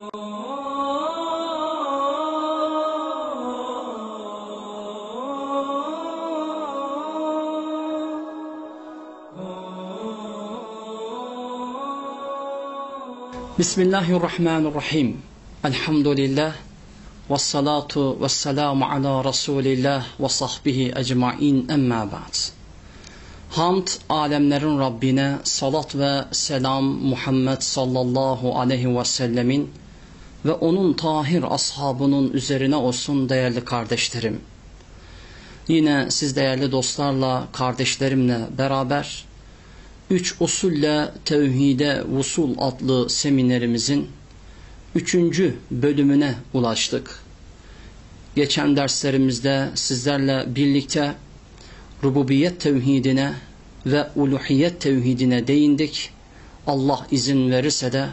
بسم الله الرحمن الرحيم الحمد لله والصلاة والسلام على رسول الله وصحبه أجمعين أما بعد Hamd alemlerin Rabbine salat ve selam Muhammed sallallahu aleyhi ve sellemin ve onun tahir ashabının üzerine olsun değerli kardeşlerim. Yine siz değerli dostlarla, kardeşlerimle beraber Üç Usulle Tevhide Vusul adlı seminerimizin üçüncü bölümüne ulaştık. Geçen derslerimizde sizlerle birlikte rububiyet tevhidine ve uluhiyet tevhidine değindik. Allah izin verirse de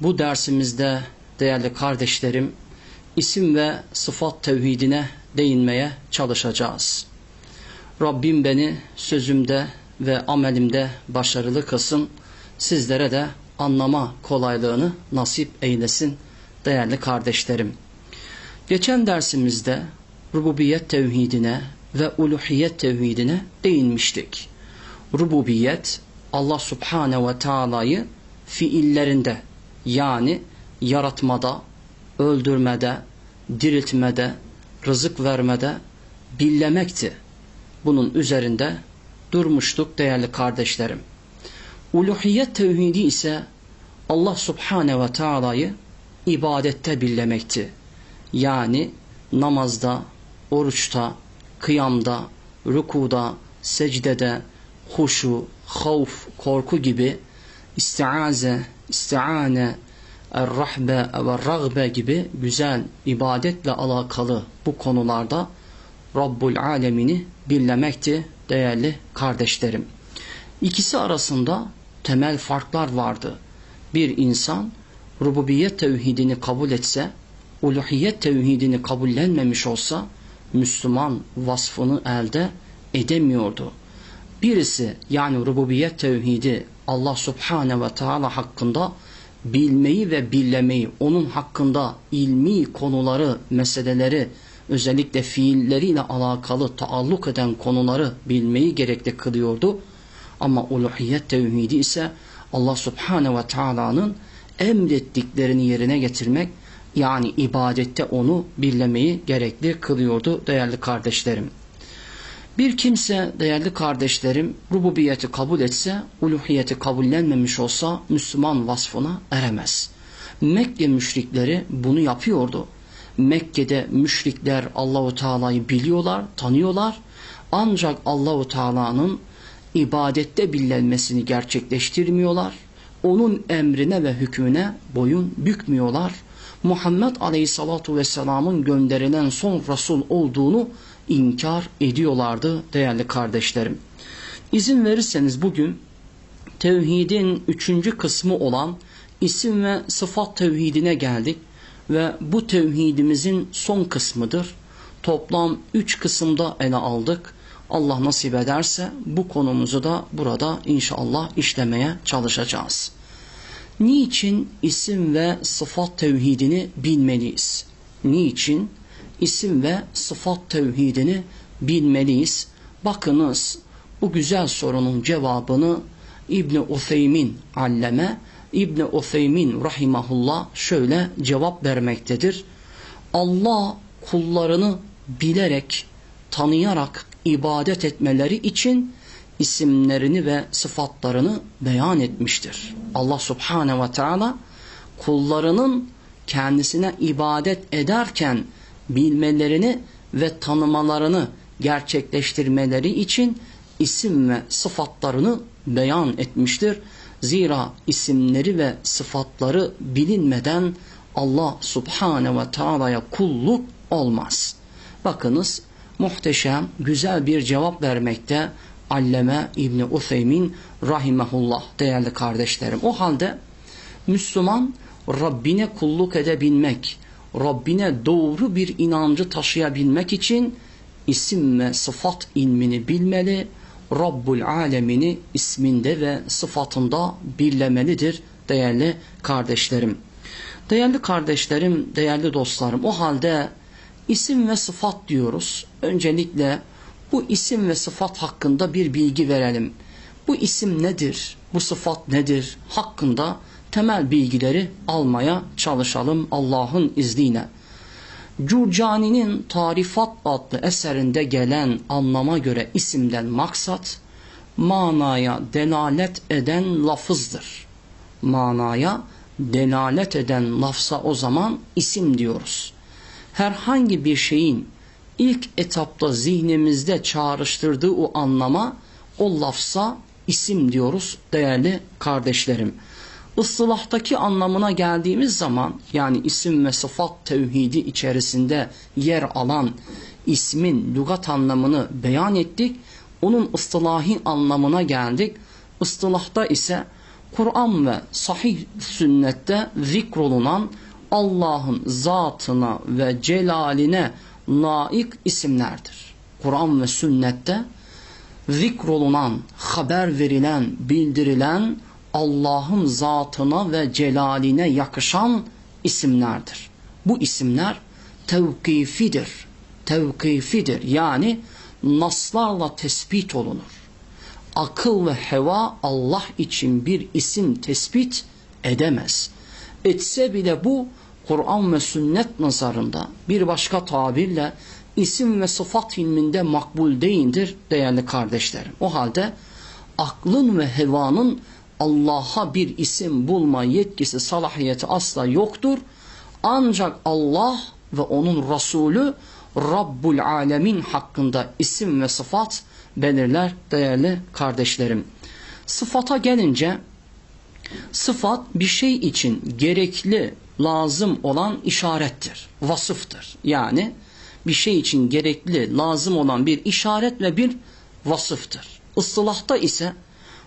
bu dersimizde değerli kardeşlerim isim ve sıfat tevhidine değinmeye çalışacağız. Rabbim beni sözümde ve amelimde başarılı kılsın. Sizlere de anlama kolaylığını nasip eylesin değerli kardeşlerim. Geçen dersimizde rububiyet tevhidine ve uluhiyet tevhidine değinmiştik. Rububiyet Allah subhane ve taala'yı fiillerinde yani yaratmada, öldürmede, diriltmede, rızık vermede billemekti. Bunun üzerinde durmuştuk değerli kardeşlerim. Uluhiyet tevhidi ise Allah subhane ve taala'yı ibadette billemekti. Yani namazda, oruçta, kıyamda, rükuda, secdede, huşu, havf, korku gibi istiaze, istiane, er-rahbe ve ragbe gibi güzel ibadetle alakalı bu konularda Rabbul Alemini billemekti değerli kardeşlerim. İkisi arasında temel farklar vardı. Bir insan rububiyet tevhidini kabul etse, uluhiyet tevhidini kabullenmemiş olsa Müslüman vasfını elde edemiyordu. Birisi yani rububiyet tevhidi Allah subhane ve teala hakkında bilmeyi ve billemeyi, onun hakkında ilmi konuları, meseleleri, özellikle fiilleriyle alakalı taalluk eden konuları bilmeyi gerekli kılıyordu. Ama uluhiyet tevhidi ise Allah subhane ve taala'nın emrettiklerini yerine getirmek yani ibadette onu birlemeyi gerekli kılıyordu değerli kardeşlerim. Bir kimse değerli kardeşlerim rububiyeti kabul etse, uluhiyeti kabullenmemiş olsa Müslüman vasfına eremez. Mekke müşrikleri bunu yapıyordu. Mekke'de müşrikler Allahu Teala'yı biliyorlar, tanıyorlar. Ancak Allahu Teala'nın ibadette bilinmesini gerçekleştirmiyorlar. Onun emrine ve hükmüne boyun bükmüyorlar. Muhammed Aleyhissalatu Vesselam'ın gönderilen son Resul olduğunu inkar ediyorlardı değerli kardeşlerim. İzin verirseniz bugün tevhidin üçüncü kısmı olan isim ve sıfat tevhidine geldik ve bu tevhidimizin son kısmıdır. Toplam üç kısımda ele aldık. Allah nasip ederse bu konumuzu da burada inşallah işlemeye çalışacağız. Niçin isim ve sıfat tevhidini bilmeliyiz? Niçin isim ve sıfat tevhidini bilmeliyiz? Bakınız bu güzel sorunun cevabını İbni Utheymin alleme İbni Utheymin rahimahullah şöyle cevap vermektedir. Allah kullarını bilerek, tanıyarak ibadet etmeleri için isimlerini ve sıfatlarını beyan etmiştir. Allah subhane ve teala kullarının kendisine ibadet ederken bilmelerini ve tanımalarını gerçekleştirmeleri için isim ve sıfatlarını beyan etmiştir. Zira isimleri ve sıfatları bilinmeden Allah subhane ve taala'ya kulluk olmaz. Bakınız muhteşem güzel bir cevap vermekte Alleme İbni Utheymin rahimehullah değerli kardeşlerim. O halde Müslüman Rabbine kulluk edebilmek, Rabbine doğru bir inancı taşıyabilmek için isim ve sıfat ilmini bilmeli, Rabbul Alemini isminde ve sıfatında birlemelidir değerli kardeşlerim. Değerli kardeşlerim, değerli dostlarım, o halde isim ve sıfat diyoruz. Öncelikle bu isim ve sıfat hakkında bir bilgi verelim. Bu isim nedir? Bu sıfat nedir? Hakkında temel bilgileri almaya çalışalım Allah'ın izniyle. Curcani'nin Tarifat adlı eserinde gelen anlama göre isimden maksat, manaya delalet eden lafızdır. Manaya delalet eden lafza o zaman isim diyoruz. Herhangi bir şeyin ilk etapta zihnimizde çağrıştırdığı o anlama, o lafza isim diyoruz değerli kardeşlerim. Islahtaki anlamına geldiğimiz zaman yani isim ve sıfat tevhidi içerisinde yer alan ismin lügat anlamını beyan ettik. Onun ıslahi anlamına geldik. Istılahta ise Kur'an ve sahih sünnette zikrolunan Allah'ın zatına ve celaline layık isimlerdir. Kur'an ve sünnette zikrolunan, haber verilen, bildirilen Allah'ın zatına ve celaline yakışan isimlerdir. Bu isimler tevkifidir. Tevkifidir. Yani naslarla tespit olunur. Akıl ve heva Allah için bir isim tespit edemez. Etse bile bu Kur'an ve sünnet nazarında bir başka tabirle isim ve sıfat ilminde makbul değildir değerli kardeşlerim. O halde aklın ve hevanın Allah'a bir isim bulma yetkisi, salahiyeti asla yoktur. Ancak Allah ve onun Resulü Rabbul Alemin hakkında isim ve sıfat belirler değerli kardeşlerim. Sıfata gelince sıfat bir şey için gerekli, lazım olan işarettir, vasıftır. Yani bir şey için gerekli, lazım olan bir işaret ve bir vasıftır. Istılahta ise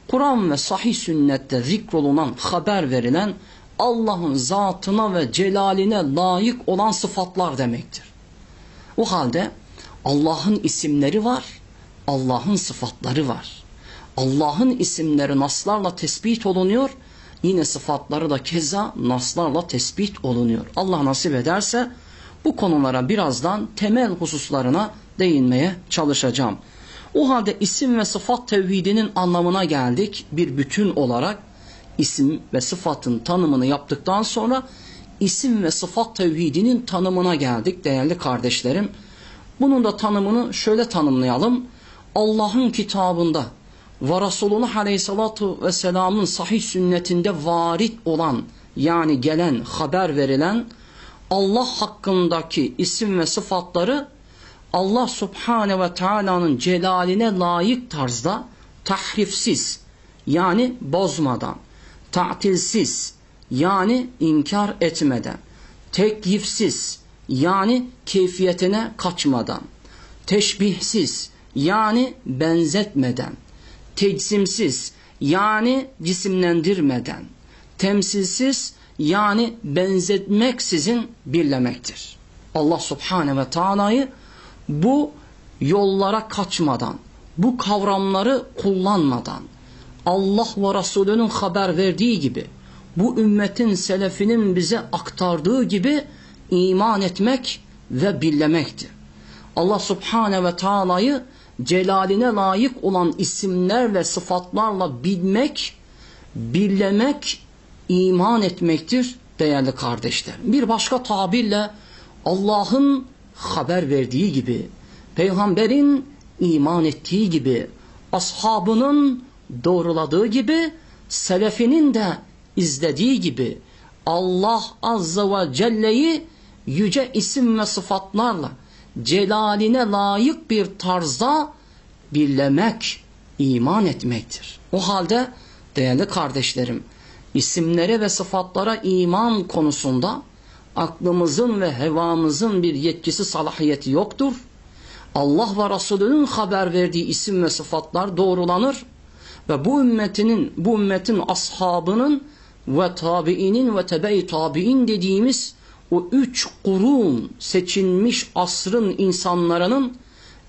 Kur'an ve sahih sünnette zikrolunan, haber verilen Allah'ın zatına ve celaline layık olan sıfatlar demektir. O halde Allah'ın isimleri var, Allah'ın sıfatları var. Allah'ın isimleri naslarla tespit olunuyor, yine sıfatları da keza naslarla tespit olunuyor. Allah nasip ederse bu konulara birazdan temel hususlarına değinmeye çalışacağım. O halde isim ve sıfat tevhidinin anlamına geldik bir bütün olarak isim ve sıfatın tanımını yaptıktan sonra isim ve sıfat tevhidinin tanımına geldik değerli kardeşlerim. Bunun da tanımını şöyle tanımlayalım. Allah'ın kitabında ve Resulullah Aleyhissalatu Vesselam'ın sahih sünnetinde varit olan yani gelen haber verilen Allah hakkındaki isim ve sıfatları Allah Subhane ve Teala'nın celaline layık tarzda tahrifsiz yani bozmadan, ta'tilsiz yani inkar etmeden, tekyifsiz yani keyfiyetine kaçmadan, teşbihsiz yani benzetmeden, tecsimsiz yani cisimlendirmeden, temsilsiz yani benzetmeksizin birlemektir. Allah Subhane ve Taala'yı bu yollara kaçmadan, bu kavramları kullanmadan, Allah ve Resulünün haber verdiği gibi, bu ümmetin selefinin bize aktardığı gibi iman etmek ve billemektir. Allah Subhane ve Taala'yı celaline layık olan isimler ve sıfatlarla bilmek, birlemek, iman etmektir değerli kardeşler. Bir başka tabirle Allah'ın haber verdiği gibi, peygamberin iman ettiği gibi, ashabının doğruladığı gibi, selefinin de izlediği gibi Allah Azze ve Celle'yi yüce isim ve sıfatlarla celaline layık bir tarzda birlemek, iman etmektir. O halde değerli kardeşlerim, isimlere ve sıfatlara iman konusunda aklımızın ve hevamızın bir yetkisi salahiyeti yoktur. Allah ve Resulünün haber verdiği isim ve sıfatlar doğrulanır ve bu ümmetinin, bu ümmetin ashabının ve tabiinin ve tebe-i tabiin dediğimiz o üç kurun seçilmiş asrın insanların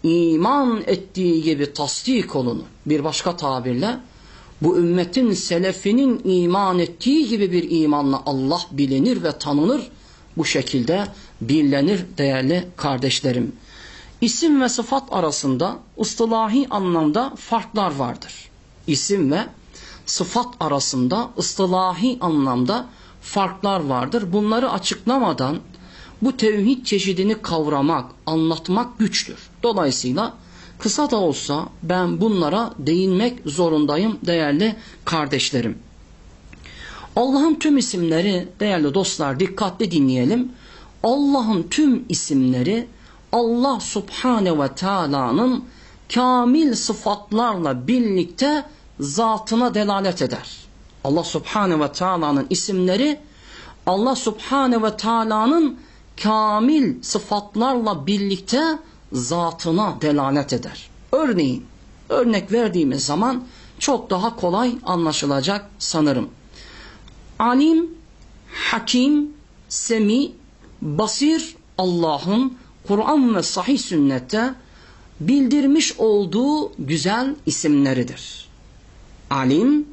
iman ettiği gibi tasdik olunur. Bir başka tabirle Bu ümmetin selefinin iman ettiği gibi bir imanla Allah bilinir ve tanınır. Bu şekilde bilinir değerli kardeşlerim. İsim ve sıfat arasında ıstılahi anlamda farklar vardır. İsim ve sıfat arasında ıstılahi anlamda farklar vardır. Bunları açıklamadan bu tevhid çeşidini kavramak, anlatmak güçtür. Dolayısıyla kısa da olsa ben bunlara değinmek zorundayım değerli kardeşlerim. Allah'ın tüm isimleri değerli dostlar dikkatli dinleyelim. Allah'ın tüm isimleri Allah Subhane ve Teala'nın kamil sıfatlarla birlikte zatına delalet eder. Allah Subhane ve Teala'nın isimleri Allah Subhane ve Teala'nın kamil sıfatlarla birlikte zatına delalet eder. Örneğin örnek verdiğimiz zaman çok daha kolay anlaşılacak sanırım. Alim, hakim, semi, basir Allah'ın Kur'an ve sahih sünnette bildirmiş olduğu güzel isimleridir. Alim,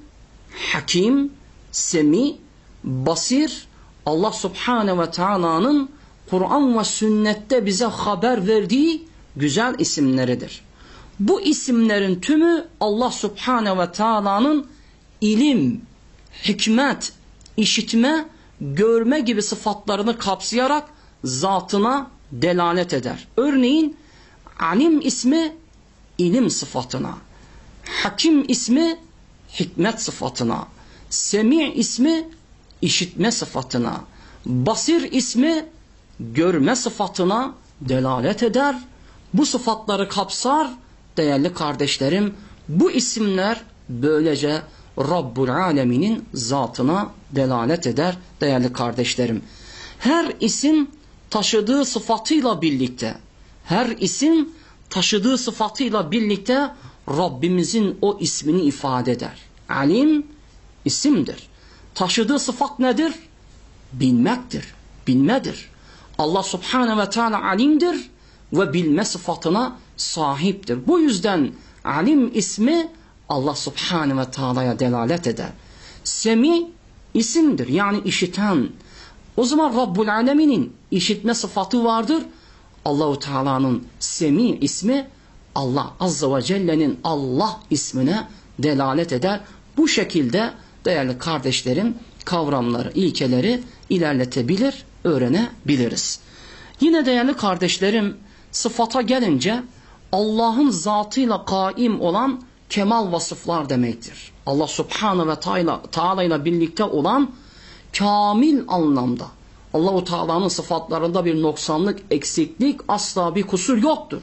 hakim, semi, basir Allah subhane ve taala'nın Kur'an ve sünnette bize haber verdiği güzel isimleridir. Bu isimlerin tümü Allah subhane ve taala'nın ilim, hikmet, işitme, görme gibi sıfatlarını kapsayarak zatına delalet eder. Örneğin alim ismi ilim sıfatına, hakim ismi hikmet sıfatına, semi ismi işitme sıfatına, basir ismi görme sıfatına delalet eder. Bu sıfatları kapsar değerli kardeşlerim. Bu isimler böylece Rabbul Alemin'in zatına delalet eder değerli kardeşlerim. Her isim taşıdığı sıfatıyla birlikte, her isim taşıdığı sıfatıyla birlikte Rabbimizin o ismini ifade eder. Alim isimdir. Taşıdığı sıfat nedir? Bilmektir, bilmedir. Allah subhanahu ve teala alimdir ve bilme sıfatına sahiptir. Bu yüzden alim ismi Allah subhanahu ve teala'ya delalet eder. Semi isimdir yani işiten. O zaman Rabbul Alemin'in işitme sıfatı vardır. Allahu Teala'nın Semi ismi Allah Azze ve Celle'nin Allah ismine delalet eder. Bu şekilde değerli kardeşlerim kavramları, ilkeleri ilerletebilir, öğrenebiliriz. Yine değerli kardeşlerim sıfata gelince Allah'ın zatıyla kaim olan kemal vasıflar demektir. Allah subhanahu ve taala ile birlikte olan kamil anlamda Allahu Teala'nın sıfatlarında bir noksanlık, eksiklik, asla bir kusur yoktur.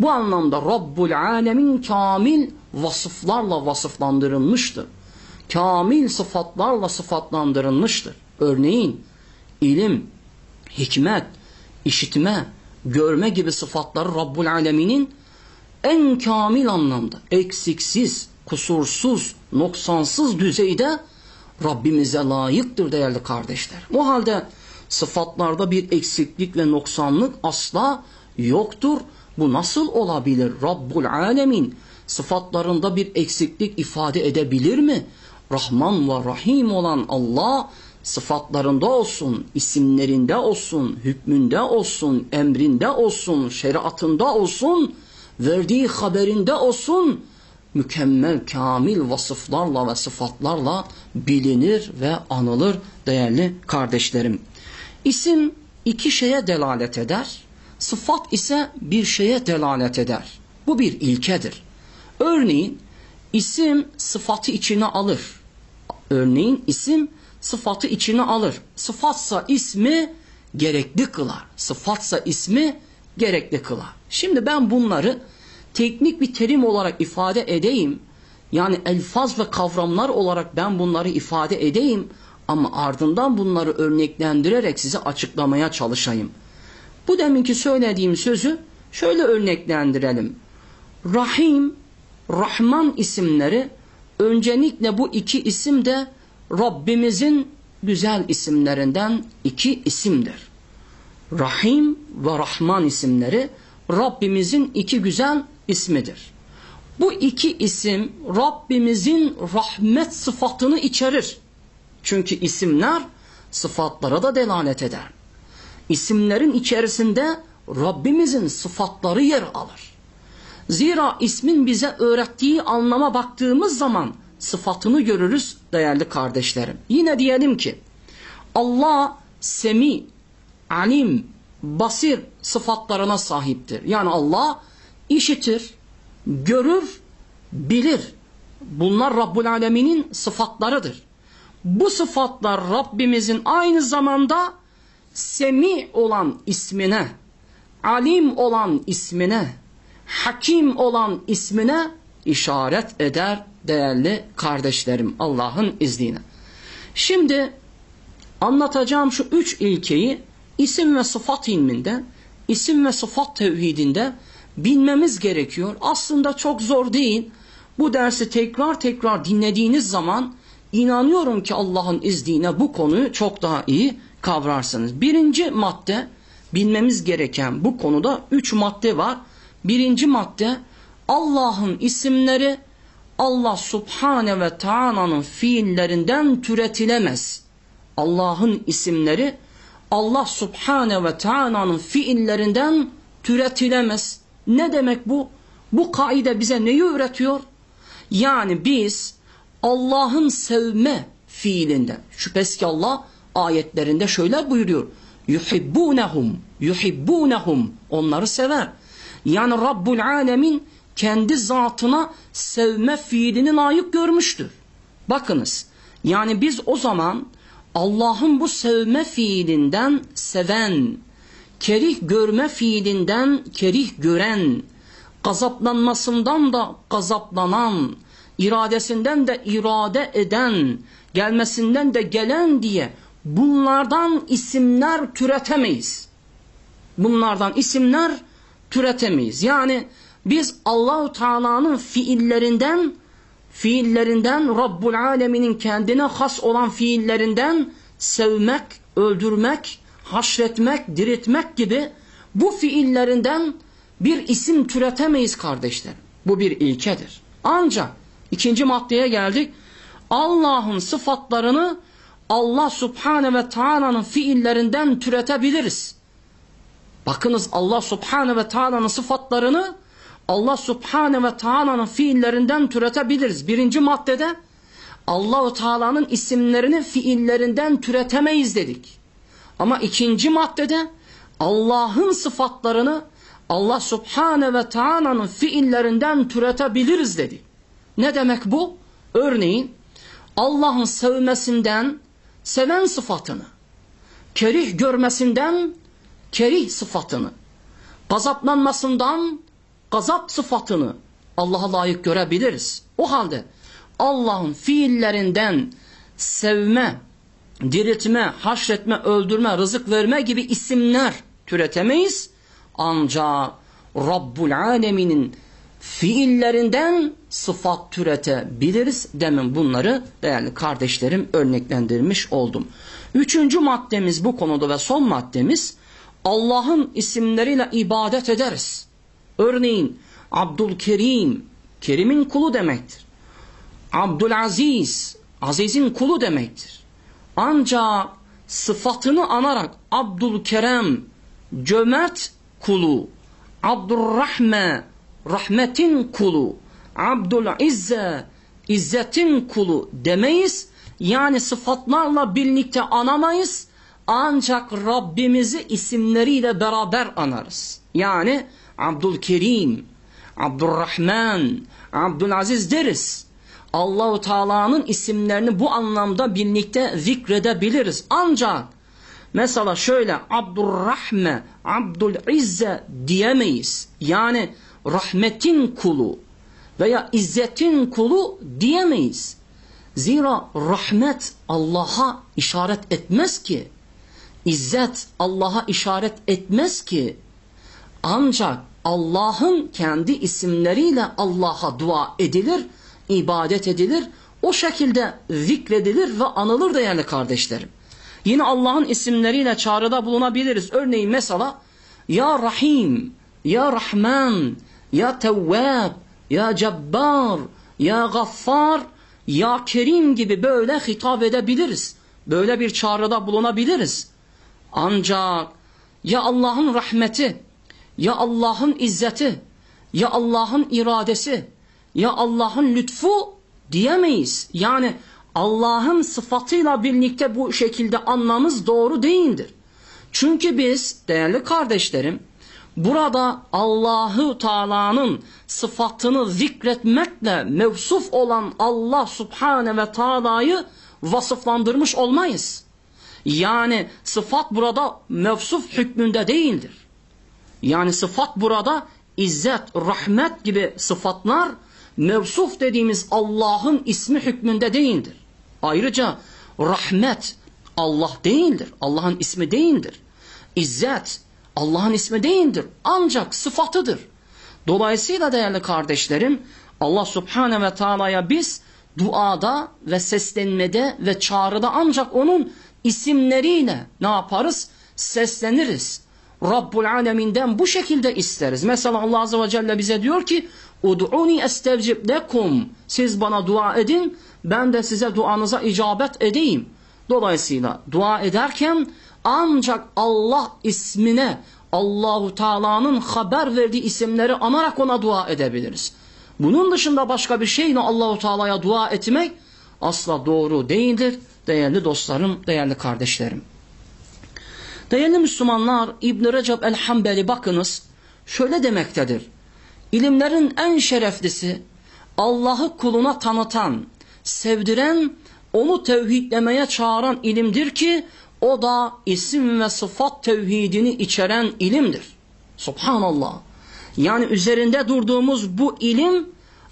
Bu anlamda Rabbul Alemin kamil vasıflarla vasıflandırılmıştır. Kamil sıfatlarla sıfatlandırılmıştır. Örneğin ilim, hikmet, işitme, görme gibi sıfatları Rabbul Alemin'in en kamil anlamda, eksiksiz, kusursuz, noksansız düzeyde Rabbimize layıktır değerli kardeşler. O halde sıfatlarda bir eksiklik ve noksanlık asla yoktur. Bu nasıl olabilir? Rabbul Alemin sıfatlarında bir eksiklik ifade edebilir mi? Rahman ve Rahim olan Allah sıfatlarında olsun, isimlerinde olsun, hükmünde olsun, emrinde olsun, şeriatında olsun, verdiği haberinde olsun, mükemmel, kamil vasıflarla ve sıfatlarla bilinir ve anılır değerli kardeşlerim. İsim iki şeye delalet eder, sıfat ise bir şeye delalet eder. Bu bir ilkedir. Örneğin isim sıfatı içine alır. Örneğin isim sıfatı içine alır. Sıfatsa ismi gerekli kılar. Sıfatsa ismi gerekli kılar. Şimdi ben bunları teknik bir terim olarak ifade edeyim. Yani elfaz ve kavramlar olarak ben bunları ifade edeyim. Ama ardından bunları örneklendirerek size açıklamaya çalışayım. Bu deminki söylediğim sözü şöyle örneklendirelim. Rahim, Rahman isimleri öncelikle bu iki isim de Rabbimizin güzel isimlerinden iki isimdir. Rahim ve Rahman isimleri Rabbimizin iki güzel ismidir. Bu iki isim Rabbimizin rahmet sıfatını içerir. Çünkü isimler sıfatlara da delalet eder. İsimlerin içerisinde Rabbimizin sıfatları yer alır. Zira ismin bize öğrettiği anlama baktığımız zaman sıfatını görürüz değerli kardeşlerim. Yine diyelim ki Allah semi, alim, basir sıfatlarına sahiptir. Yani Allah işitir, görür, bilir. Bunlar Rabbul Alemin'in sıfatlarıdır. Bu sıfatlar Rabbimizin aynı zamanda semi olan ismine, alim olan ismine, hakim olan ismine işaret eder değerli kardeşlerim Allah'ın izniyle. Şimdi anlatacağım şu üç ilkeyi isim ve sıfat ilminde, isim ve sıfat tevhidinde bilmemiz gerekiyor. Aslında çok zor değil. Bu dersi tekrar tekrar dinlediğiniz zaman inanıyorum ki Allah'ın izniyle bu konuyu çok daha iyi kavrarsınız. Birinci madde bilmemiz gereken bu konuda üç madde var. Birinci madde Allah'ın isimleri Allah subhane ve taala'nın fiillerinden türetilemez. Allah'ın isimleri Allah subhane ve taala'nın fiillerinden türetilemez. Ne demek bu? Bu kaide bize neyi öğretiyor? Yani biz Allah'ın sevme fiilinden, şüphesiz ki Allah ayetlerinde şöyle buyuruyor. Yuhibbunehum, yuhibbunehum, onları sever. Yani Rabbul Alemin kendi zatına sevme fiilini layık görmüştür. Bakınız, yani biz o zaman Allah'ın bu sevme fiilinden seven, kerih görme fiilinden kerih gören, gazaplanmasından da gazaplanan, iradesinden de irade eden, gelmesinden de gelen diye bunlardan isimler türetemeyiz. Bunlardan isimler türetemeyiz. Yani biz Allahu Teala'nın fiillerinden fiillerinden Rabbul Alemin'in kendine has olan fiillerinden sevmek, öldürmek, haşretmek, diriltmek gibi bu fiillerinden bir isim türetemeyiz kardeşler. Bu bir ilkedir. Ancak ikinci maddeye geldik. Allah'ın sıfatlarını Allah Subhane ve Taala'nın fiillerinden türetebiliriz. Bakınız Allah Subhane ve Taala'nın sıfatlarını Allah Subhane ve Taala'nın fiillerinden türetebiliriz. Birinci maddede Allahu Teala'nın isimlerini fiillerinden türetemeyiz dedik. Ama ikinci maddede Allah'ın sıfatlarını Allah Subhane ve Taala'nın fiillerinden türetebiliriz dedi. Ne demek bu? Örneğin Allah'ın sevmesinden seven sıfatını, kerih görmesinden kerih sıfatını, gazaplanmasından gazap sıfatını Allah'a layık görebiliriz. O halde Allah'ın fiillerinden sevme, diriltme, haşretme, öldürme, rızık verme gibi isimler türetemeyiz. Ancak Rabbul Alemin'in fiillerinden sıfat türetebiliriz. Demin bunları değerli kardeşlerim örneklendirmiş oldum. Üçüncü maddemiz bu konuda ve son maddemiz Allah'ın isimleriyle ibadet ederiz. Örneğin Abdülkerim, Kerim'in kulu demektir. Abdülaziz, Aziz'in kulu demektir. Ancak sıfatını anarak Abdülkerem, cömert kulu, Abdurrahme, rahmetin kulu, Abdülizze, izzetin kulu demeyiz. Yani sıfatlarla birlikte anamayız. Ancak Rabbimizi isimleriyle beraber anarız. Yani Abdülkerim, Abdurrahman, Abdülaziz deriz. Allahu Teala'nın isimlerini bu anlamda birlikte zikredebiliriz. Ancak mesela şöyle Abdurrahme, Abdülizze diyemeyiz. Yani rahmetin kulu veya izzetin kulu diyemeyiz. Zira rahmet Allah'a işaret etmez ki. İzzet Allah'a işaret etmez ki. Ancak Allah'ın kendi isimleriyle Allah'a dua edilir, ibadet edilir, o şekilde zikredilir ve anılır değerli kardeşlerim. Yine Allah'ın isimleriyle çağrıda bulunabiliriz. Örneğin mesela Ya Rahim, Ya Rahman, Ya Tevvab, ya Cebbar, ya Gaffar, ya Kerim gibi böyle hitap edebiliriz. Böyle bir çağrıda bulunabiliriz. Ancak ya Allah'ın rahmeti, ya Allah'ın izzeti, ya Allah'ın iradesi, ya Allah'ın lütfu diyemeyiz. Yani Allah'ın sıfatıyla birlikte bu şekilde anmamız doğru değildir. Çünkü biz değerli kardeşlerim burada Allahu Teala'nın sıfatını zikretmekle mevsuf olan Allah Subhane ve Taala'yı vasıflandırmış olmayız. Yani sıfat burada mevsuf hükmünde değildir. Yani sıfat burada izzet, rahmet gibi sıfatlar mevsuf dediğimiz Allah'ın ismi hükmünde değildir. Ayrıca rahmet Allah değildir. Allah'ın ismi değildir. İzzet Allah'ın ismi değildir. Ancak sıfatıdır. Dolayısıyla değerli kardeşlerim Allah Subhane ve Taala'ya biz duada ve seslenmede ve çağrıda ancak onun isimleriyle ne yaparız? Sesleniriz. Rabbul Aleminden bu şekilde isteriz. Mesela Allah Azze ve Celle bize diyor ki Ud'uni estevcib lekum. Siz bana dua edin, ben de size duanıza icabet edeyim. Dolayısıyla dua ederken ancak Allah ismine Allahu Teala'nın haber verdiği isimleri anarak ona dua edebiliriz. Bunun dışında başka bir şeyle Allahu Teala'ya dua etmek asla doğru değildir. Değerli dostlarım, değerli kardeşlerim. Değerli Müslümanlar İbn Recep el-Hambeli bakınız şöyle demektedir. İlimlerin en şereflisi Allah'ı kuluna tanıtan, sevdiren, onu tevhidlemeye çağıran ilimdir ki o da isim ve sıfat tevhidini içeren ilimdir. Subhanallah. Yani üzerinde durduğumuz bu ilim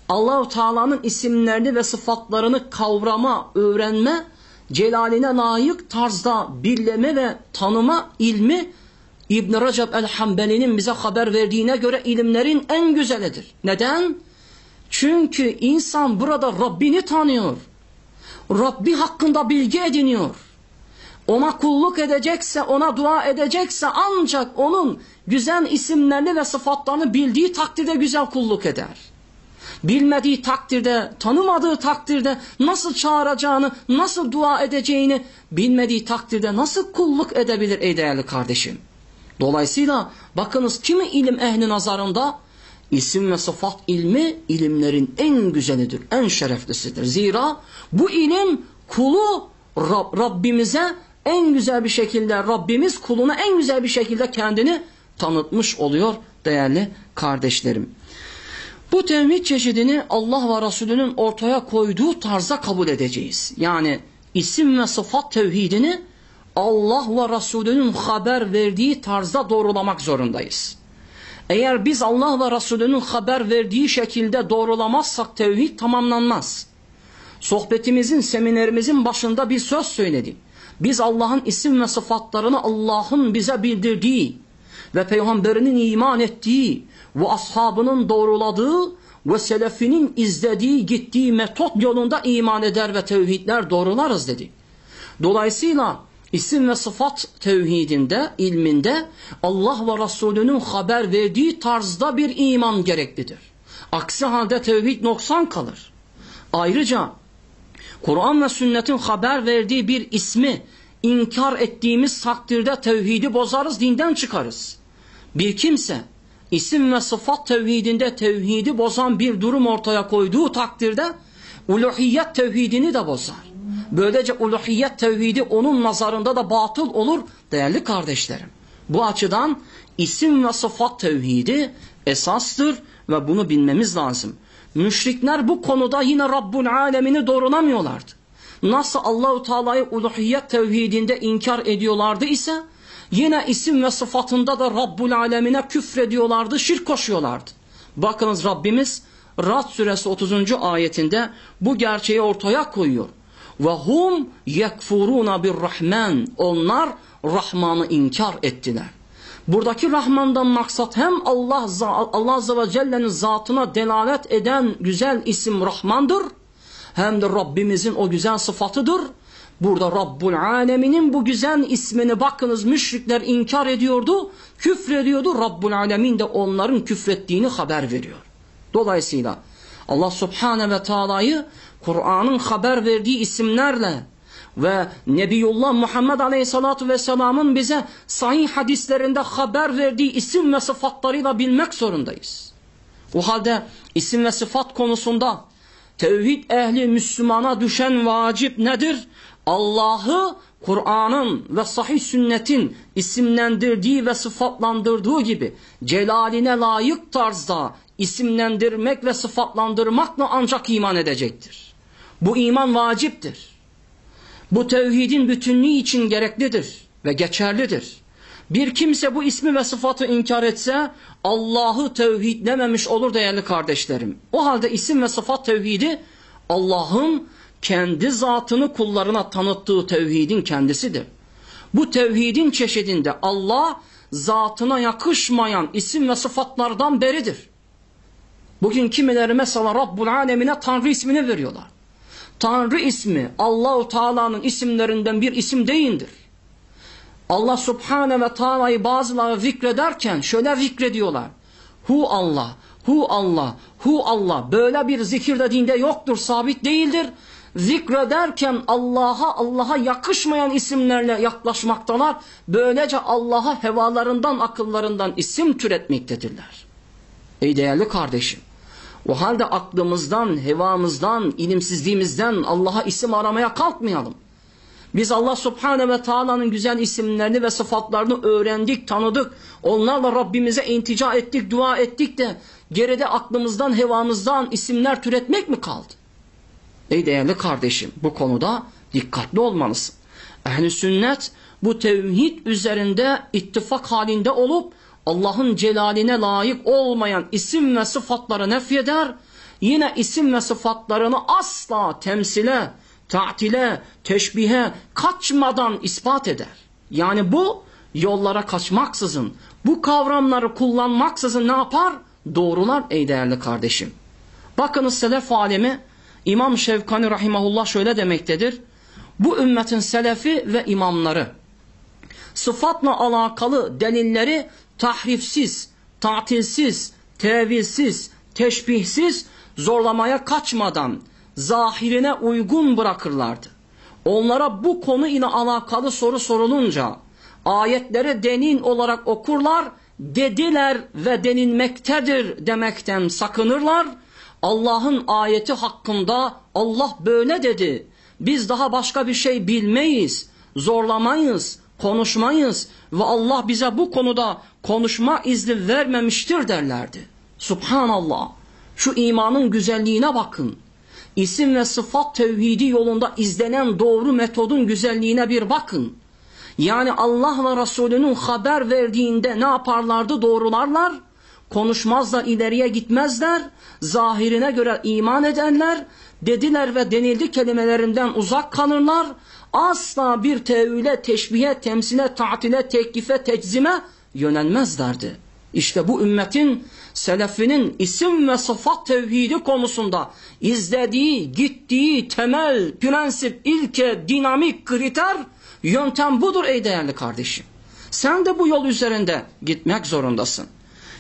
Allahu Teala'nın isimlerini ve sıfatlarını kavrama, öğrenme, celaline layık tarzda birleme ve tanıma ilmi İbn Recep el-Hambeli'nin bize haber verdiğine göre ilimlerin en güzelidir. Neden? Çünkü insan burada Rabbini tanıyor. Rabbi hakkında bilgi ediniyor. Ona kulluk edecekse, ona dua edecekse ancak onun güzel isimlerini ve sıfatlarını bildiği takdirde güzel kulluk eder. Bilmediği takdirde, tanımadığı takdirde nasıl çağıracağını, nasıl dua edeceğini bilmediği takdirde nasıl kulluk edebilir ey değerli kardeşim? Dolayısıyla bakınız kimi ilim ehli nazarında isim ve sıfat ilmi ilimlerin en güzelidir, en şereflisidir. Zira bu ilim kulu Rab, Rabbimize en güzel bir şekilde Rabbimiz kuluna en güzel bir şekilde kendini tanıtmış oluyor değerli kardeşlerim. Bu tevhid çeşidini Allah ve Resulünün ortaya koyduğu tarzda kabul edeceğiz. Yani isim ve sıfat tevhidini Allah ve Resulünün haber verdiği tarzda doğrulamak zorundayız. Eğer biz Allah ve Resulünün haber verdiği şekilde doğrulamazsak tevhid tamamlanmaz. Sohbetimizin, seminerimizin başında bir söz söyledik. Biz Allah'ın isim ve sıfatlarını Allah'ın bize bildirdiği ve peygamberinin iman ettiği ve ashabının doğruladığı ve selefinin izlediği gittiği metot yolunda iman eder ve tevhidler doğrularız dedi. Dolayısıyla isim ve sıfat tevhidinde, ilminde Allah ve Resulünün haber verdiği tarzda bir iman gereklidir. Aksi halde tevhid noksan kalır. Ayrıca Kur'an ve sünnetin haber verdiği bir ismi inkar ettiğimiz takdirde tevhidi bozarız, dinden çıkarız. Bir kimse isim ve sıfat tevhidinde tevhidi bozan bir durum ortaya koyduğu takdirde uluhiyet tevhidini de bozar. Böylece uluhiyet tevhidi onun nazarında da batıl olur değerli kardeşlerim. Bu açıdan isim ve sıfat tevhidi esastır ve bunu bilmemiz lazım. Müşrikler bu konuda yine Rabbul Alemini doğrulamıyorlardı. Nasıl Allahu Teala'yı uluhiyet tevhidinde inkar ediyorlardı ise yine isim ve sıfatında da Rabbul Alemine küfrediyorlardı, şirk koşuyorlardı. Bakınız Rabbimiz Rad suresi 30. ayetinde bu gerçeği ortaya koyuyor. Ve hum yekfuruna bir rahman. Onlar Rahman'ı inkar ettiler. Buradaki Rahman'dan maksat hem Allah Allah Azze ve Celle'nin zatına delalet eden güzel isim Rahman'dır hem de Rabbimizin o güzel sıfatıdır. Burada Rabbul Aleminin bu güzel ismini bakınız müşrikler inkar ediyordu, küfrediyordu. Rabbul Alemin de onların küfrettiğini haber veriyor. Dolayısıyla Allah Subhane ve Taala'yı Kur'an'ın haber verdiği isimlerle ve Nebiyullah Muhammed Aleyhisselatü Vesselam'ın bize sahih hadislerinde haber verdiği isim ve sıfatlarıyla bilmek zorundayız. O halde isim ve sıfat konusunda tevhid ehli Müslümana düşen vacip nedir? Allah'ı Kur'an'ın ve sahih sünnetin isimlendirdiği ve sıfatlandırdığı gibi celaline layık tarzda isimlendirmek ve sıfatlandırmakla ancak iman edecektir. Bu iman vaciptir. Bu tevhidin bütünlüğü için gereklidir ve geçerlidir. Bir kimse bu ismi ve sıfatı inkar etse Allah'ı tevhidlememiş olur değerli kardeşlerim. O halde isim ve sıfat tevhidi Allah'ın kendi zatını kullarına tanıttığı tevhidin kendisidir. Bu tevhidin çeşidinde Allah zatına yakışmayan isim ve sıfatlardan beridir. Bugün kimileri mesela Rabbul Alemine Tanrı ismini veriyorlar. Tanrı ismi Allahu Teala'nın isimlerinden bir isim değildir. Allah Subhane ve Taala'yı bazıları zikrederken şöyle zikrediyorlar. Hu Allah, hu Allah, hu Allah. Böyle bir zikir de dinde yoktur, sabit değildir. Zikrederken Allah'a Allah'a yakışmayan isimlerle yaklaşmaktalar. Böylece Allah'a hevalarından, akıllarından isim türetmektedirler. Ey değerli kardeşim, o halde aklımızdan, hevamızdan, ilimsizliğimizden Allah'a isim aramaya kalkmayalım. Biz Allah Subhanahu ve Taala'nın güzel isimlerini ve sıfatlarını öğrendik, tanıdık. Onlarla Rabbimize intica ettik, dua ettik de geride aklımızdan, hevamızdan isimler türetmek mi kaldı? Ey değerli kardeşim bu konuda dikkatli olmalısın. Ehli sünnet bu tevhid üzerinde ittifak halinde olup Allah'ın celaline layık olmayan isim ve sıfatları nefyeder. Yine isim ve sıfatlarını asla temsile, tatile, teşbihe kaçmadan ispat eder. Yani bu yollara kaçmaksızın, bu kavramları kullanmaksızın ne yapar? Doğrular ey değerli kardeşim. Bakınız selef alemi İmam Şevkani Rahimahullah şöyle demektedir. Bu ümmetin selefi ve imamları sıfatla alakalı delilleri tahrifsiz, tatilsiz, tevilsiz, teşbihsiz zorlamaya kaçmadan zahirine uygun bırakırlardı. Onlara bu konu ile alakalı soru sorulunca ayetleri denin olarak okurlar, dediler ve denilmektedir demekten sakınırlar. Allah'ın ayeti hakkında Allah böyle dedi. Biz daha başka bir şey bilmeyiz, zorlamayız, konuşmayız ve Allah bize bu konuda konuşma izni vermemiştir derlerdi. Subhanallah. Şu imanın güzelliğine bakın. İsim ve sıfat tevhidi yolunda izlenen doğru metodun güzelliğine bir bakın. Yani Allah ve Resulünün haber verdiğinde ne yaparlardı? Doğrularlar. Konuşmazlar, ileriye gitmezler. Zahirine göre iman edenler, dediler ve denildi kelimelerinden uzak kalırlar. Asla bir tevhile, teşbihe, temsile, tatile, teklife, teczime yönelmezlerdi. İşte bu ümmetin selefinin isim ve sıfat tevhidi konusunda izlediği, gittiği temel, prensip, ilke, dinamik, kriter, yöntem budur ey değerli kardeşim. Sen de bu yol üzerinde gitmek zorundasın.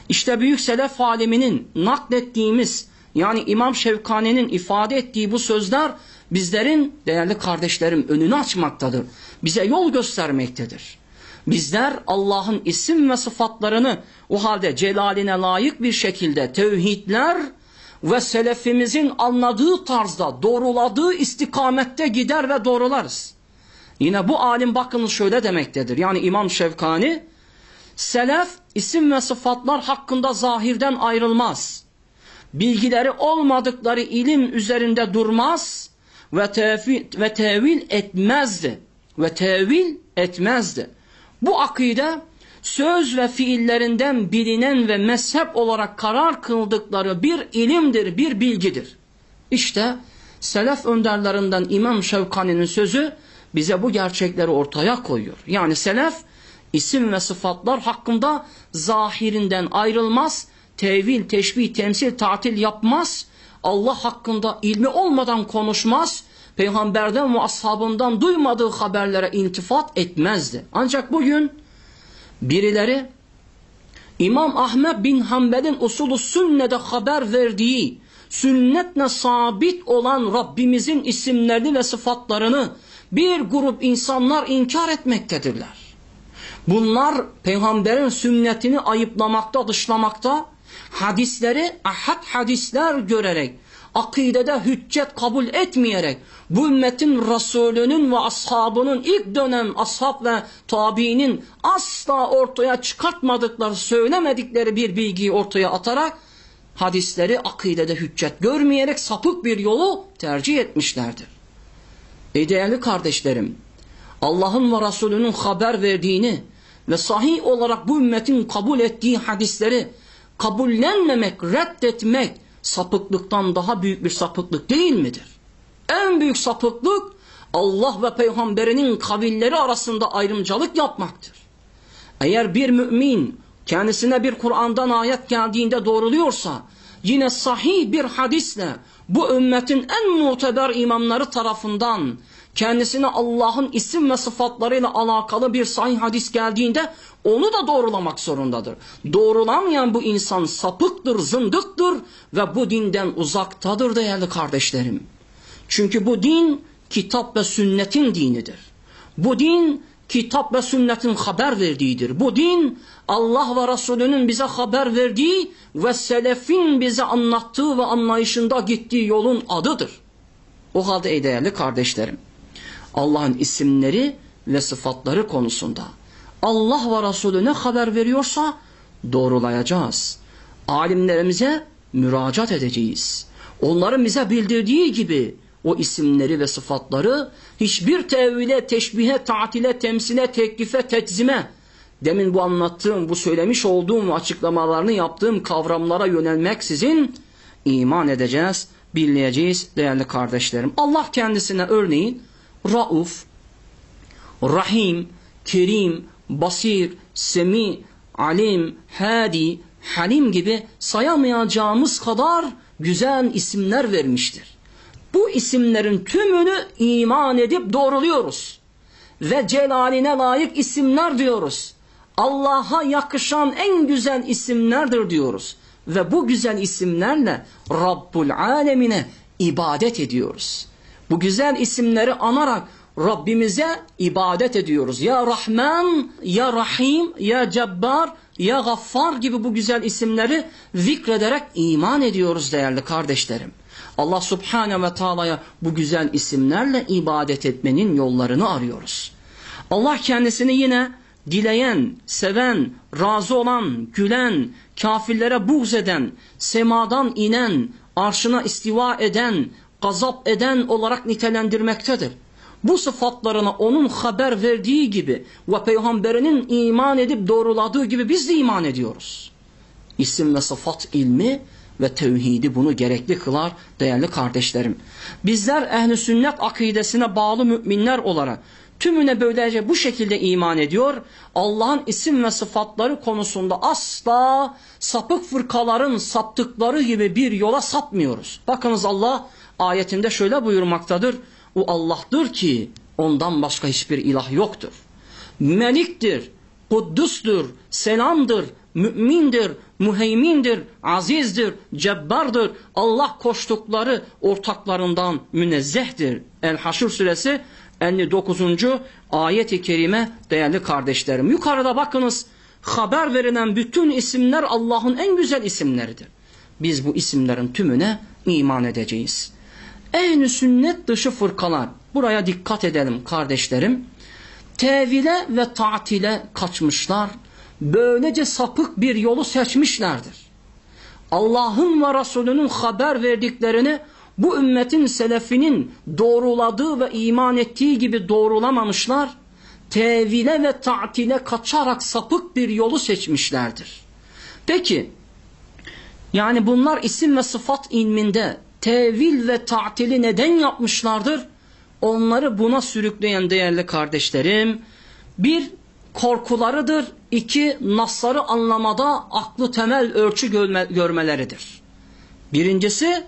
İşte büyük selef aleminin naklettiğimiz yani İmam Şevkani'nin ifade ettiği bu sözler bizlerin değerli kardeşlerim önünü açmaktadır. Bize yol göstermektedir. Bizler Allah'ın isim ve sıfatlarını o halde celaline layık bir şekilde tevhidler ve selefimizin anladığı tarzda doğruladığı istikamette gider ve doğrularız. Yine bu alim bakın şöyle demektedir. Yani İmam Şevkani selef isim ve sıfatlar hakkında zahirden ayrılmaz. Bilgileri olmadıkları ilim üzerinde durmaz ve tevil, ve tevil etmezdi. Ve tevil etmezdi. Bu akide söz ve fiillerinden bilinen ve mezhep olarak karar kıldıkları bir ilimdir, bir bilgidir. İşte selef önderlerinden İmam Şevkani'nin sözü bize bu gerçekleri ortaya koyuyor. Yani selef isim ve sıfatlar hakkında zahirinden ayrılmaz, tevil, teşbih, temsil, tatil yapmaz, Allah hakkında ilmi olmadan konuşmaz, peygamberden ve ashabından duymadığı haberlere intifat etmezdi. Ancak bugün birileri İmam Ahmed bin Hanbel'in usulü sünnede haber verdiği, sünnetle sabit olan Rabbimizin isimlerini ve sıfatlarını bir grup insanlar inkar etmektedirler. Bunlar peygamberin sünnetini ayıplamakta, dışlamakta, hadisleri ahad hadisler görerek, akidede hüccet kabul etmeyerek, bu ümmetin Resulünün ve ashabının ilk dönem ashab ve tabiinin asla ortaya çıkartmadıkları, söylemedikleri bir bilgiyi ortaya atarak, hadisleri akidede hüccet görmeyerek sapık bir yolu tercih etmişlerdir. Ey değerli kardeşlerim, Allah'ın ve Resulünün haber verdiğini ve sahih olarak bu ümmetin kabul ettiği hadisleri kabullenmemek, reddetmek sapıklıktan daha büyük bir sapıklık değil midir? En büyük sapıklık Allah ve peygamberinin kavilleri arasında ayrımcılık yapmaktır. Eğer bir mümin kendisine bir Kur'an'dan ayet geldiğinde doğruluyorsa yine sahih bir hadisle bu ümmetin en muteber imamları tarafından kendisine Allah'ın isim ve sıfatlarıyla alakalı bir sahih hadis geldiğinde onu da doğrulamak zorundadır. Doğrulamayan bu insan sapıktır, zındıktır ve bu dinden uzaktadır değerli kardeşlerim. Çünkü bu din kitap ve sünnetin dinidir. Bu din kitap ve sünnetin haber verdiğidir. Bu din Allah ve Resulünün bize haber verdiği ve selefin bize anlattığı ve anlayışında gittiği yolun adıdır. O halde ey değerli kardeşlerim, Allah'ın isimleri ve sıfatları konusunda Allah ve Resulü ne haber veriyorsa doğrulayacağız. Alimlerimize müracaat edeceğiz. Onların bize bildirdiği gibi o isimleri ve sıfatları hiçbir tevhile, teşbihe, tatile, temsile, teklife, teczime demin bu anlattığım, bu söylemiş olduğum açıklamalarını yaptığım kavramlara yönelmeksizin iman edeceğiz, bilmeyeceğiz değerli kardeşlerim. Allah kendisine örneğin Rauf, Rahim, Kerim, Basir, Semi, Alim, Hadi, Halim gibi sayamayacağımız kadar güzel isimler vermiştir. Bu isimlerin tümünü iman edip doğruluyoruz. Ve celaline layık isimler diyoruz. Allah'a yakışan en güzel isimlerdir diyoruz. Ve bu güzel isimlerle Rabbul Alemine ibadet ediyoruz. Bu güzel isimleri anarak Rabbimize ibadet ediyoruz. Ya Rahman, Ya Rahim, Ya Cebbar, Ya Gaffar gibi bu güzel isimleri zikrederek iman ediyoruz değerli kardeşlerim. Allah Subhanahu ve Taala'ya bu güzel isimlerle ibadet etmenin yollarını arıyoruz. Allah kendisini yine dileyen, seven, razı olan, gülen, kafirlere buğz eden, semadan inen, arşına istiva eden, gazap eden olarak nitelendirmektedir. Bu sıfatlarına onun haber verdiği gibi ve peygamberinin iman edip doğruladığı gibi biz de iman ediyoruz. İsim ve sıfat ilmi ve tevhidi bunu gerekli kılar değerli kardeşlerim. Bizler ehli sünnet akidesine bağlı müminler olarak tümüne böylece bu şekilde iman ediyor. Allah'ın isim ve sıfatları konusunda asla sapık fırkaların saptıkları gibi bir yola sapmıyoruz. Bakınız Allah ayetinde şöyle buyurmaktadır. O Allah'tır ki ondan başka hiçbir ilah yoktur. Meliktir, kuddustur, selamdır, mümindir, muheymindir, azizdir, cebbardır. Allah koştukları ortaklarından münezzehtir. El-Haşr suresi 59. ayet-i kerime değerli kardeşlerim. Yukarıda bakınız haber verilen bütün isimler Allah'ın en güzel isimleridir. Biz bu isimlerin tümüne iman edeceğiz. Ehli sünnet dışı fırkalar buraya dikkat edelim kardeşlerim. Tevile ve tatile kaçmışlar. Böylece sapık bir yolu seçmişlerdir. Allah'ın ve Resulünün haber verdiklerini bu ümmetin selefinin doğruladığı ve iman ettiği gibi doğrulamamışlar. Tevile ve tatile kaçarak sapık bir yolu seçmişlerdir. Peki yani bunlar isim ve sıfat ilminde tevil ve tatili neden yapmışlardır? Onları buna sürükleyen değerli kardeşlerim, bir korkularıdır, iki nasları anlamada aklı temel ölçü görme, görmeleridir. Birincisi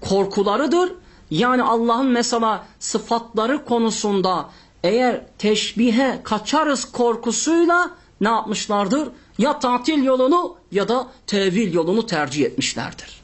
korkularıdır, yani Allah'ın mesela sıfatları konusunda eğer teşbihe kaçarız korkusuyla ne yapmışlardır? Ya tatil yolunu ya da tevil yolunu tercih etmişlerdir.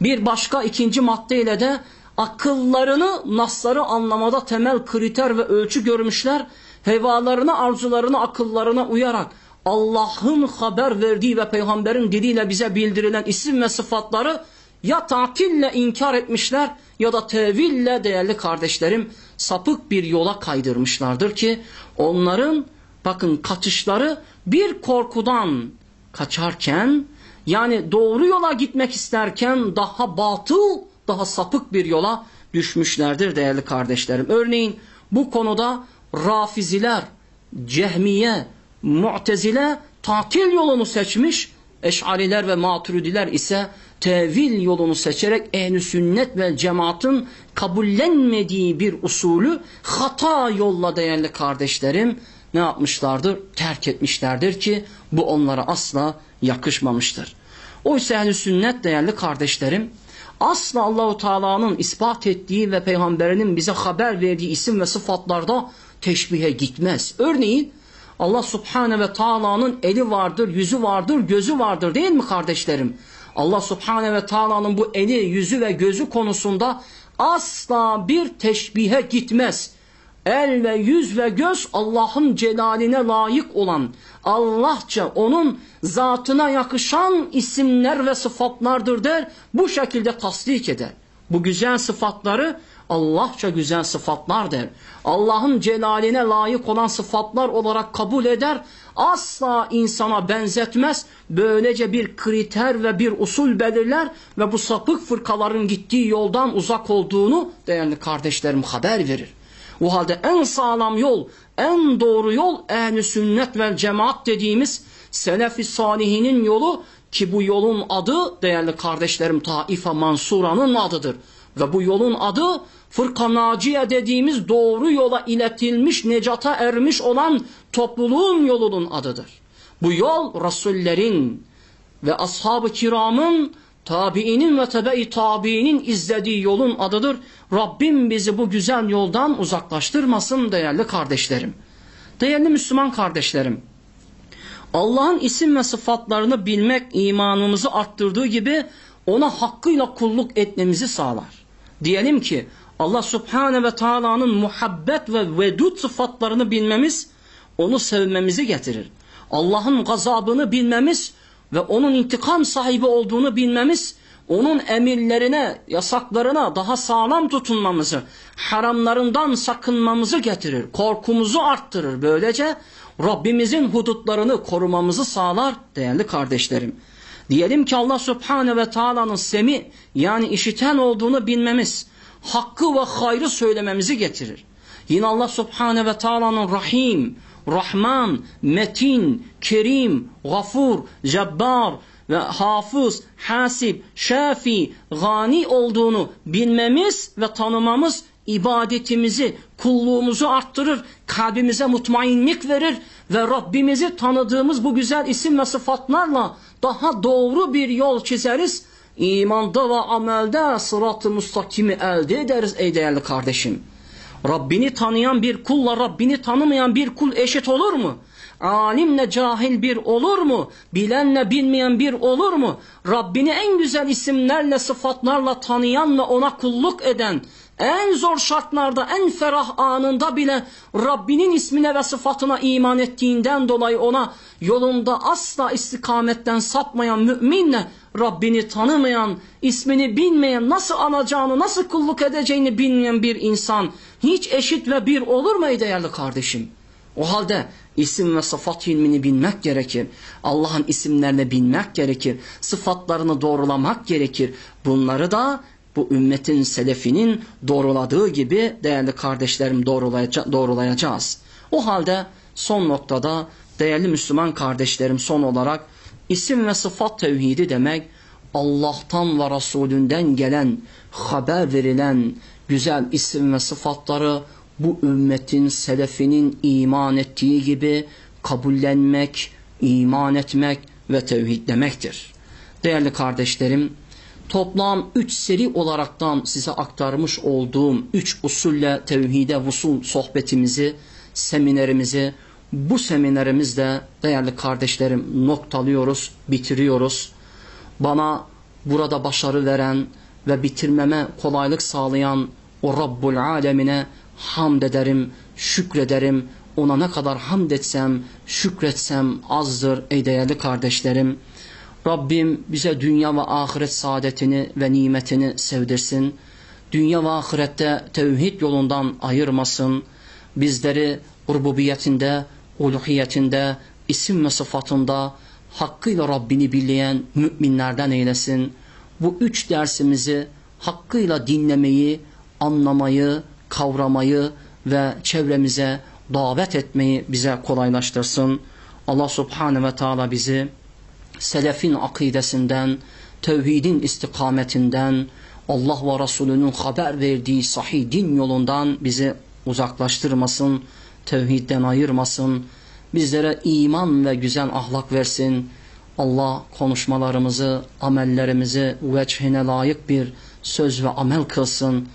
Bir başka ikinci maddeyle de akıllarını, nasları anlamada temel kriter ve ölçü görmüşler. Hevalarını, arzularını, akıllarına uyarak Allah'ın haber verdiği ve peygamberin diliyle bize bildirilen isim ve sıfatları ya tatille inkar etmişler ya da teville değerli kardeşlerim sapık bir yola kaydırmışlardır ki onların bakın kaçışları bir korkudan kaçarken yani doğru yola gitmek isterken daha batıl daha sapık bir yola düşmüşlerdir değerli kardeşlerim. Örneğin bu konuda rafiziler, cehmiye, mu'tezile tatil yolunu seçmiş, eşariler ve maturidiler ise tevil yolunu seçerek ehl sünnet ve cemaatin kabullenmediği bir usulü hata yolla değerli kardeşlerim ne yapmışlardır? Terk etmişlerdir ki bu onlara asla yakışmamıştır. Oysa ehl sünnet değerli kardeşlerim asla Allahu Teala'nın ispat ettiği ve peygamberinin bize haber verdiği isim ve sıfatlarda teşbihe gitmez. Örneğin Allah Subhane ve Taala'nın eli vardır, yüzü vardır, gözü vardır değil mi kardeşlerim? Allah Subhane ve Taala'nın bu eli, yüzü ve gözü konusunda asla bir teşbihe gitmez. El ve yüz ve göz Allah'ın celaline layık olan, Allahça onun zatına yakışan isimler ve sıfatlardır der. Bu şekilde tasdik eder. Bu güzel sıfatları Allahça güzel sıfatlar der. Allah'ın celaline layık olan sıfatlar olarak kabul eder. Asla insana benzetmez. Böylece bir kriter ve bir usul belirler ve bu sapık fırkaların gittiği yoldan uzak olduğunu değerli kardeşlerim haber verir. O halde en sağlam yol, en doğru yol ehl sünnet ve cemaat dediğimiz selef-i salihinin yolu ki bu yolun adı değerli kardeşlerim Taife Mansura'nın adıdır. Ve bu yolun adı Fırka Naciye dediğimiz doğru yola iletilmiş, necata ermiş olan topluluğun yolunun adıdır. Bu yol Resullerin ve ashab-ı kiramın, tabiinin ve tebe-i tabiinin izlediği yolun adıdır. Rabbim bizi bu güzel yoldan uzaklaştırmasın değerli kardeşlerim. Değerli Müslüman kardeşlerim. Allah'ın isim ve sıfatlarını bilmek imanımızı arttırdığı gibi ona hakkıyla kulluk etmemizi sağlar. Diyelim ki Allah Subhane ve Taala'nın muhabbet ve vedud sıfatlarını bilmemiz onu sevmemizi getirir. Allah'ın gazabını bilmemiz ve onun intikam sahibi olduğunu bilmemiz onun emirlerine, yasaklarına daha sağlam tutunmamızı, haramlarından sakınmamızı getirir, korkumuzu arttırır. Böylece Rabbimizin hudutlarını korumamızı sağlar değerli kardeşlerim. Diyelim ki Allah Subhane ve Taala'nın semi yani işiten olduğunu bilmemiz, hakkı ve hayrı söylememizi getirir. Yine Allah Subhane ve Taala'nın Rahim, Rahman, Metin, Kerim, Gafur, Cebbar ve Hafız, Hasib, Şafi, Gani olduğunu bilmemiz ve tanımamız ibadetimizi, kulluğumuzu arttırır, kalbimize mutmainlik verir ve Rabbimizi tanıdığımız bu güzel isim ve sıfatlarla daha doğru bir yol çizeriz. İmanda ve amelde sırat-ı müstakimi elde ederiz ey değerli kardeşim. Rabbini tanıyan bir kulla Rabbini tanımayan bir kul eşit olur mu? Alimle cahil bir olur mu? Bilenle bilmeyen bir olur mu? Rabbini en güzel isimlerle sıfatlarla tanıyan ve ona kulluk eden en zor şartlarda, en ferah anında bile Rabbinin ismine ve sıfatına iman ettiğinden dolayı ona yolunda asla istikametten sapmayan müminle Rabbini tanımayan, ismini bilmeyen, nasıl anacağını, nasıl kulluk edeceğini bilmeyen bir insan hiç eşit ve bir olur mu değerli kardeşim? O halde isim ve sıfat ilmini bilmek gerekir. Allah'ın isimlerini bilmek gerekir. Sıfatlarını doğrulamak gerekir. Bunları da bu ümmetin selefinin doğruladığı gibi değerli kardeşlerim doğrulayacağız. O halde son noktada değerli Müslüman kardeşlerim son olarak isim ve sıfat tevhidi demek Allah'tan ve Resulünden gelen haber verilen güzel isim ve sıfatları bu ümmetin selefinin iman ettiği gibi kabullenmek, iman etmek ve tevhidlemektir. Değerli kardeşlerim, toplam üç seri olaraktan size aktarmış olduğum üç usulle tevhide vusul sohbetimizi, seminerimizi bu seminerimizde değerli kardeşlerim noktalıyoruz, bitiriyoruz. Bana burada başarı veren ve bitirmeme kolaylık sağlayan o Rabbul Alemine hamd ederim, şükrederim. Ona ne kadar hamd etsem, şükretsem azdır ey değerli kardeşlerim. Rabbim bize dünya ve ahiret saadetini ve nimetini sevdirsin. Dünya ve ahirette tevhid yolundan ayırmasın. Bizleri rububiyetinde, uluhiyetinde, isim ve sıfatında hakkıyla Rabbini bileyen müminlerden eylesin. Bu üç dersimizi hakkıyla dinlemeyi, anlamayı, kavramayı ve çevremize davet etmeyi bize kolaylaştırsın. Allah subhanahu ve taala bizi selefin akidesinden, tevhidin istikametinden, Allah ve Resulünün haber verdiği sahih din yolundan bizi uzaklaştırmasın, tevhidden ayırmasın, bizlere iman ve güzel ahlak versin. Allah konuşmalarımızı, amellerimizi veçhine layık bir söz ve amel kılsın.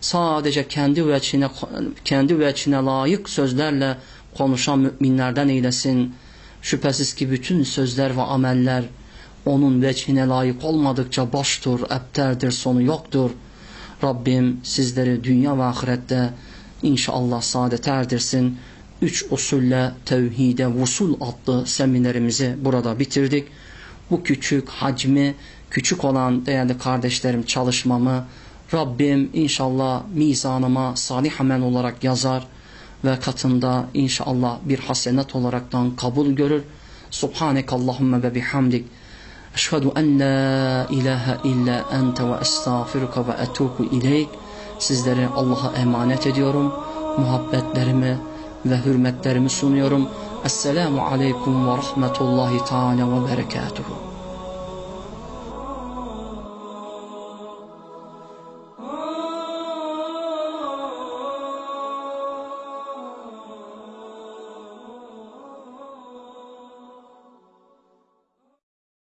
Sadece kendi veçhine, kendi veçhine layık sözlerle konuşan müminlerden eylesin. Şüphesiz ki bütün sözler ve ameller onun veçhine layık olmadıkça boştur, epterdir, sonu yoktur. Rabbim sizleri dünya ve ahirette inşallah saadet erdirsin. Üç usulle tevhide vusul adlı seminerimizi burada bitirdik. Bu küçük hacmi, küçük olan değerli kardeşlerim çalışmamı Rabbim inşallah mizanıma salih amel olarak yazar ve katında inşallah bir hasenet olaraktan kabul görür. Subhanek Allahümme ve bihamdik. Eşhedü en la ilahe illa ente ve estağfiruka ve etubu ileyk. Sizleri Allah'a emanet ediyorum. Muhabbetlerimi ve hürmetlerimi sunuyorum. Esselamu aleyküm ve rahmetullahi teala ve berekatuhu.